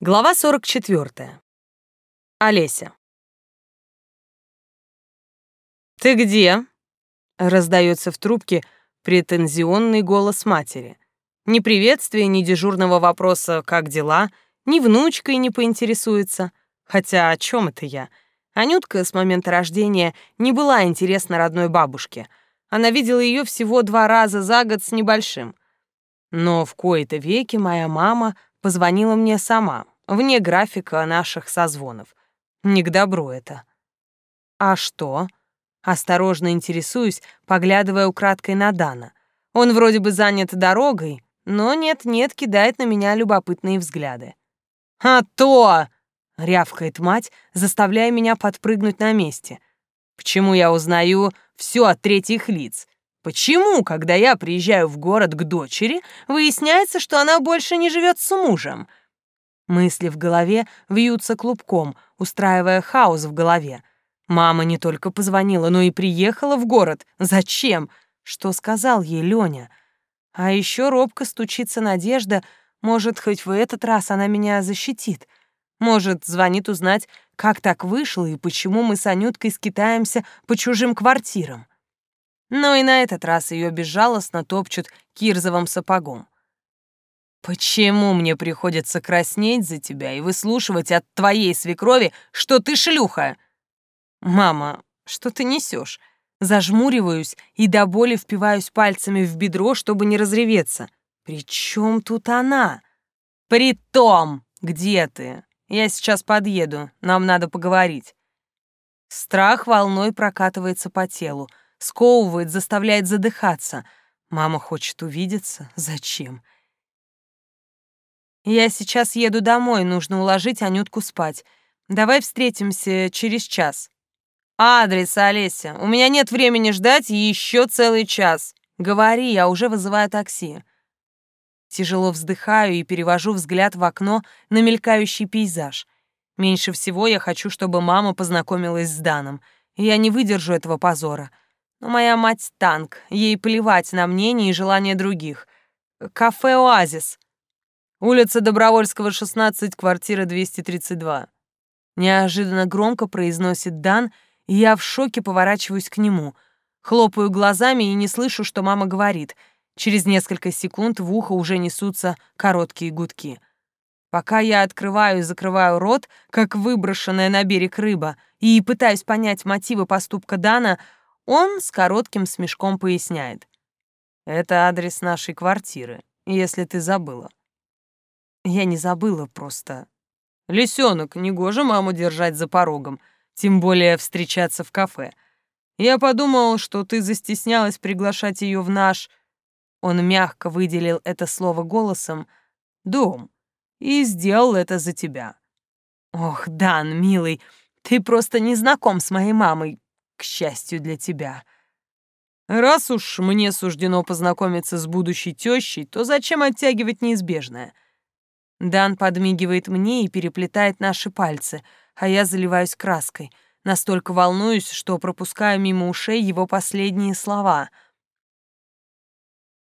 Глава 44. Олеся. «Ты где?» — раздается в трубке претензионный голос матери. Ни приветствия, ни дежурного вопроса «как дела?», ни внучкой не поинтересуется. Хотя о чем это я? Анютка с момента рождения не была интересна родной бабушке. Она видела ее всего два раза за год с небольшим. Но в кои-то веки моя мама — позвонила мне сама, вне графика наших созвонов. Не к добру это. А что? Осторожно интересуюсь, поглядывая украдкой на Дана. Он вроде бы занят дорогой, но нет-нет кидает на меня любопытные взгляды. «А то!» — рявкает мать, заставляя меня подпрыгнуть на месте. «Почему я узнаю все от третьих лиц? Почему, когда я приезжаю в город к дочери, выясняется, что она больше не живет с мужем? Мысли в голове вьются клубком, устраивая хаос в голове. Мама не только позвонила, но и приехала в город. Зачем? Что сказал ей Лёня? А еще робко стучится надежда, может, хоть в этот раз она меня защитит. Может, звонит узнать, как так вышло и почему мы с Анюткой скитаемся по чужим квартирам. Но и на этот раз ее безжалостно топчут кирзовым сапогом. «Почему мне приходится краснеть за тебя и выслушивать от твоей свекрови, что ты шлюха?» «Мама, что ты несешь? Зажмуриваюсь и до боли впиваюсь пальцами в бедро, чтобы не разреветься. «При чем тут она?» «При том! Где ты? Я сейчас подъеду, нам надо поговорить». Страх волной прокатывается по телу сковывает, заставляет задыхаться. Мама хочет увидеться. Зачем? Я сейчас еду домой, нужно уложить Анютку спать. Давай встретимся через час. Адрес, Олеся. У меня нет времени ждать еще целый час. Говори, я уже вызываю такси. Тяжело вздыхаю и перевожу взгляд в окно на мелькающий пейзаж. Меньше всего я хочу, чтобы мама познакомилась с Даном. Я не выдержу этого позора. Но моя мать танк, ей плевать на мнение и желания других. Кафе «Оазис». Улица Добровольского, 16, квартира 232. Неожиданно громко произносит Дан, и я в шоке поворачиваюсь к нему. Хлопаю глазами и не слышу, что мама говорит. Через несколько секунд в ухо уже несутся короткие гудки. Пока я открываю и закрываю рот, как выброшенная на берег рыба, и пытаюсь понять мотивы поступка Дана, он с коротким смешком поясняет. «Это адрес нашей квартиры, если ты забыла». Я не забыла просто. «Лисёнок, негоже маму держать за порогом, тем более встречаться в кафе. Я подумал, что ты застеснялась приглашать ее в наш...» Он мягко выделил это слово голосом «дом» и сделал это за тебя. «Ох, Дан, милый, ты просто не знаком с моей мамой, к счастью для тебя. Раз уж мне суждено познакомиться с будущей тещей, то зачем оттягивать неизбежное? Дан подмигивает мне и переплетает наши пальцы, а я заливаюсь краской. Настолько волнуюсь, что пропускаю мимо ушей его последние слова.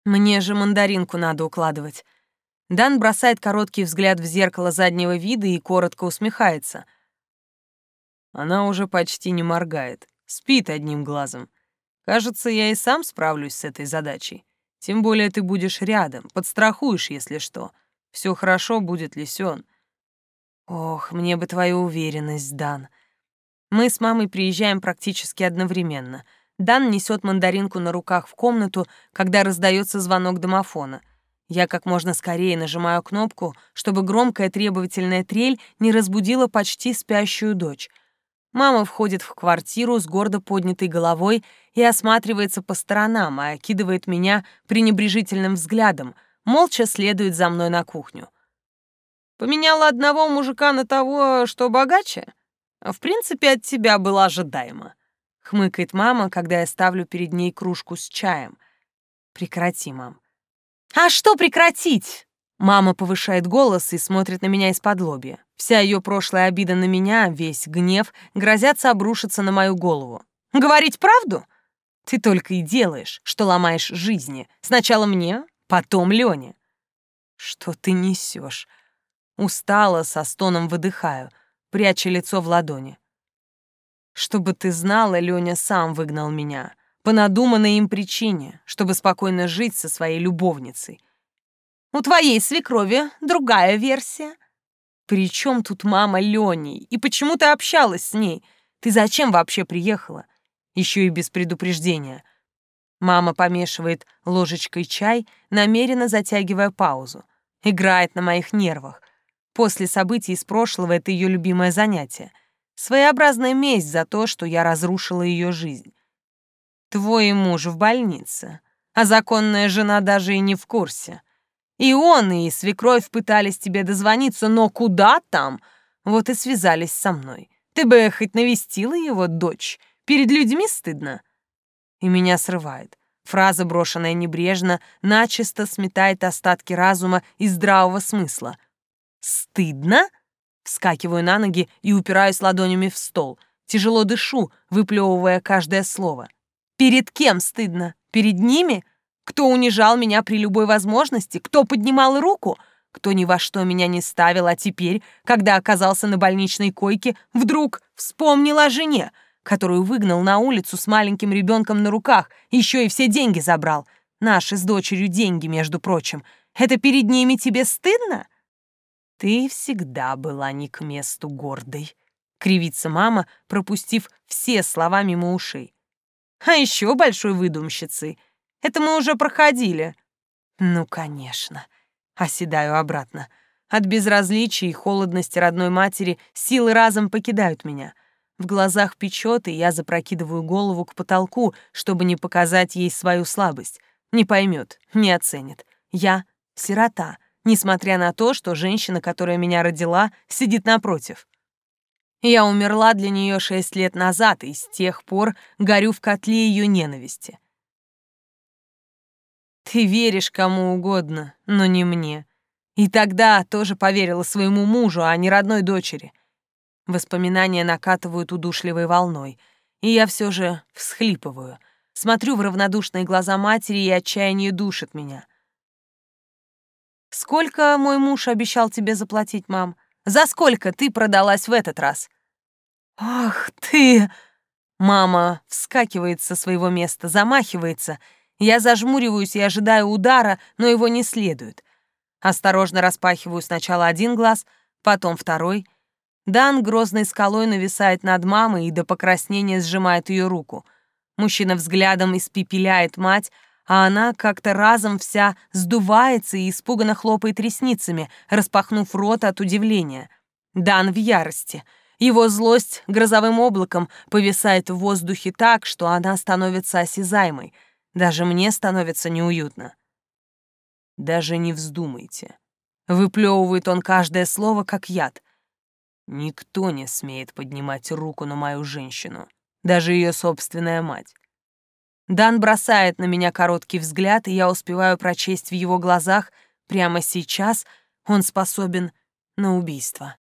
Мне же мандаринку надо укладывать. Дан бросает короткий взгляд в зеркало заднего вида и коротко усмехается. Она уже почти не моргает. Спит одним глазом. Кажется, я и сам справлюсь с этой задачей. Тем более ты будешь рядом, подстрахуешь, если что. Все хорошо будет, Лисён. Ох, мне бы твою уверенность, Дан. Мы с мамой приезжаем практически одновременно. Дан несет мандаринку на руках в комнату, когда раздается звонок домофона. Я как можно скорее нажимаю кнопку, чтобы громкая требовательная трель не разбудила почти спящую дочь. Мама входит в квартиру с гордо поднятой головой и осматривается по сторонам, а окидывает меня пренебрежительным взглядом, молча следует за мной на кухню. Поменяла одного мужика на того, что богаче? В принципе, от тебя было ожидаемо. Хмыкает мама, когда я ставлю перед ней кружку с чаем. Прекрати, мам. А что прекратить? Мама повышает голос и смотрит на меня из-под лобья. Вся ее прошлая обида на меня, весь гнев, грозятся обрушиться на мою голову. «Говорить правду? Ты только и делаешь, что ломаешь жизни. Сначала мне, потом Лене». «Что ты несешь? устало, со стоном выдыхаю, пряча лицо в ладони. Чтобы ты знала, Лёня сам выгнал меня, по надуманной им причине, чтобы спокойно жить со своей любовницей. У твоей свекрови другая версия. При чем тут мама Лёни? И почему ты общалась с ней? Ты зачем вообще приехала? Еще и без предупреждения. Мама помешивает ложечкой чай, намеренно затягивая паузу. Играет на моих нервах. После событий из прошлого это ее любимое занятие. Своеобразная месть за то, что я разрушила ее жизнь. Твой муж в больнице, а законная жена даже и не в курсе. И он, и свекровь пытались тебе дозвониться, но куда там? Вот и связались со мной. Ты бы хоть навестила его дочь. Перед людьми стыдно. И меня срывает. Фраза, брошенная небрежно, начисто сметает остатки разума и здравого смысла. «Стыдно?» Вскакиваю на ноги и упираюсь ладонями в стол. Тяжело дышу, выплевывая каждое слово. «Перед кем стыдно? Перед ними? Кто унижал меня при любой возможности? Кто поднимал руку? Кто ни во что меня не ставил, а теперь, когда оказался на больничной койке, вдруг вспомнил о жене, которую выгнал на улицу с маленьким ребенком на руках, еще и все деньги забрал. Наши с дочерью деньги, между прочим. Это перед ними тебе стыдно? Ты всегда была не к месту гордой. Кривится мама, пропустив все слова мимо ушей. А еще большой выдумщицей — это мы уже проходили». «Ну, конечно». Оседаю обратно. От безразличия и холодности родной матери силы разом покидают меня. В глазах печет, и я запрокидываю голову к потолку, чтобы не показать ей свою слабость. Не поймет, не оценит. Я — сирота, несмотря на то, что женщина, которая меня родила, сидит напротив. Я умерла для нее шесть лет назад, и с тех пор горю в котле ее ненависти. Ты веришь кому угодно, но не мне. И тогда тоже поверила своему мужу, а не родной дочери. Воспоминания накатывают удушливой волной, и я все же всхлипываю. Смотрю в равнодушные глаза матери, и отчаяние душит меня. «Сколько мой муж обещал тебе заплатить, мам? За сколько ты продалась в этот раз?» «Ах ты!» Мама вскакивает со своего места, замахивается — я зажмуриваюсь и ожидаю удара, но его не следует. Осторожно распахиваю сначала один глаз, потом второй. Дан грозной скалой нависает над мамой и до покраснения сжимает ее руку. Мужчина взглядом испепеляет мать, а она как-то разом вся сдувается и испуганно хлопает ресницами, распахнув рот от удивления. Дан в ярости. Его злость грозовым облаком повисает в воздухе так, что она становится осязаемой — даже мне становится неуютно. Даже не вздумайте. Выплевывает он каждое слово, как яд. Никто не смеет поднимать руку на мою женщину, даже ее собственная мать. Дан бросает на меня короткий взгляд, и я успеваю прочесть в его глазах, прямо сейчас он способен на убийство.